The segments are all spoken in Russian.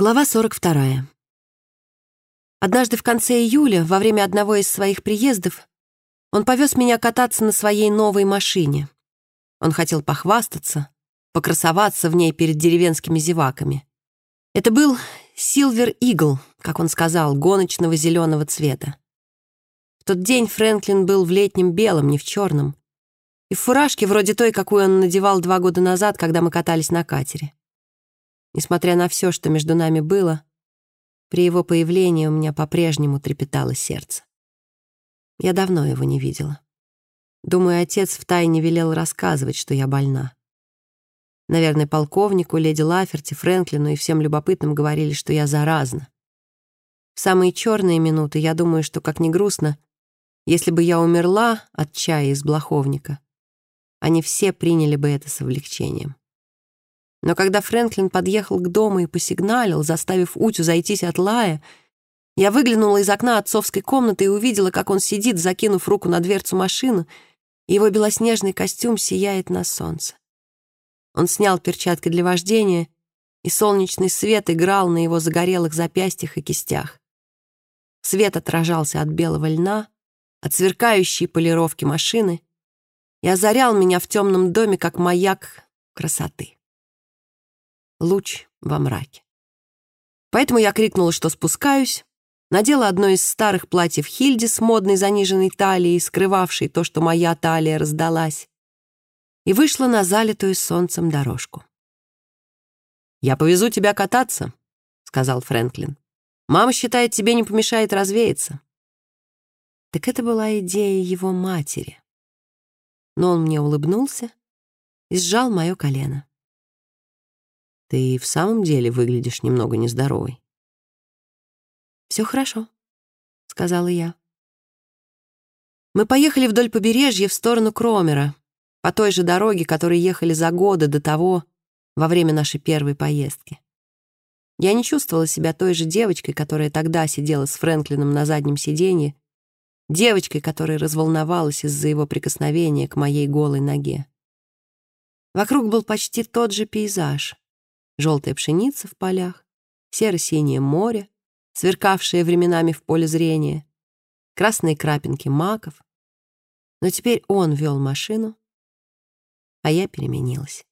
Глава 42. Однажды в конце июля, во время одного из своих приездов, он повез меня кататься на своей новой машине. Он хотел похвастаться, покрасоваться в ней перед деревенскими зеваками. Это был Silver Eagle, как он сказал, гоночного зеленого цвета. В тот день Фрэнклин был в летнем белом, не в черном, и в фуражке вроде той, какую он надевал два года назад, когда мы катались на катере. Несмотря на все, что между нами было, при его появлении у меня по-прежнему трепетало сердце. Я давно его не видела. Думаю, отец втайне велел рассказывать, что я больна. Наверное, полковнику, леди Лаферти, Фрэнклину и всем любопытным говорили, что я заразна. В самые черные минуты я думаю, что, как ни грустно, если бы я умерла от чая из блоховника, они все приняли бы это с облегчением. Но когда Фрэнклин подъехал к дому и посигналил, заставив Утю зайтись от лая, я выглянула из окна отцовской комнаты и увидела, как он сидит, закинув руку на дверцу машины, и его белоснежный костюм сияет на солнце. Он снял перчатки для вождения, и солнечный свет играл на его загорелых запястьях и кистях. Свет отражался от белого льна, от сверкающей полировки машины и озарял меня в темном доме, как маяк красоты луч во мраке. Поэтому я крикнула, что спускаюсь, надела одно из старых платьев Хильди с модной заниженной талией, скрывавшей то, что моя талия раздалась, и вышла на залитую солнцем дорожку. «Я повезу тебя кататься», — сказал Фрэнклин. «Мама считает, тебе не помешает развеяться». Так это была идея его матери. Но он мне улыбнулся и сжал мое колено. Ты в самом деле выглядишь немного нездоровой. «Все хорошо», — сказала я. Мы поехали вдоль побережья в сторону Кромера, по той же дороге, которой ехали за годы до того, во время нашей первой поездки. Я не чувствовала себя той же девочкой, которая тогда сидела с Фрэнклином на заднем сиденье, девочкой, которая разволновалась из-за его прикосновения к моей голой ноге. Вокруг был почти тот же пейзаж желтая пшеница в полях, серо-синее море, сверкавшее временами в поле зрения, красные крапинки маков. Но теперь он вел машину, а я переменилась.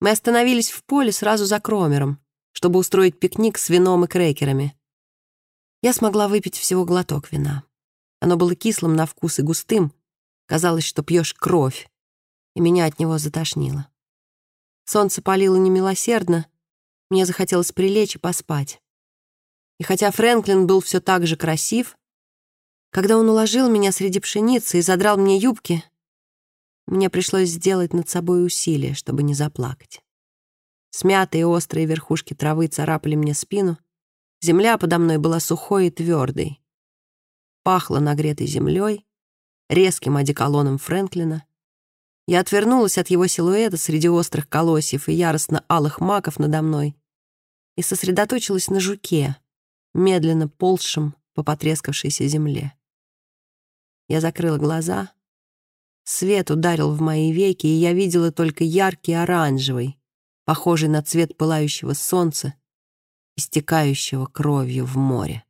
Мы остановились в поле сразу за Кромером, чтобы устроить пикник с вином и крекерами. Я смогла выпить всего глоток вина. Оно было кислым на вкус и густым. Казалось, что пьешь кровь, и меня от него затошнило. Солнце палило немилосердно, мне захотелось прилечь и поспать. И хотя Фрэнклин был все так же красив, когда он уложил меня среди пшеницы и задрал мне юбки, мне пришлось сделать над собой усилие, чтобы не заплакать. Смятые острые верхушки травы царапали мне спину, земля подо мной была сухой и твердой. Пахло нагретой землей, резким одеколоном Фрэнклина, я отвернулась от его силуэта среди острых колосьев и яростно-алых маков надо мной и сосредоточилась на жуке, медленно ползшем по потрескавшейся земле. Я закрыла глаза, свет ударил в мои веки, и я видела только яркий оранжевый, похожий на цвет пылающего солнца, истекающего кровью в море.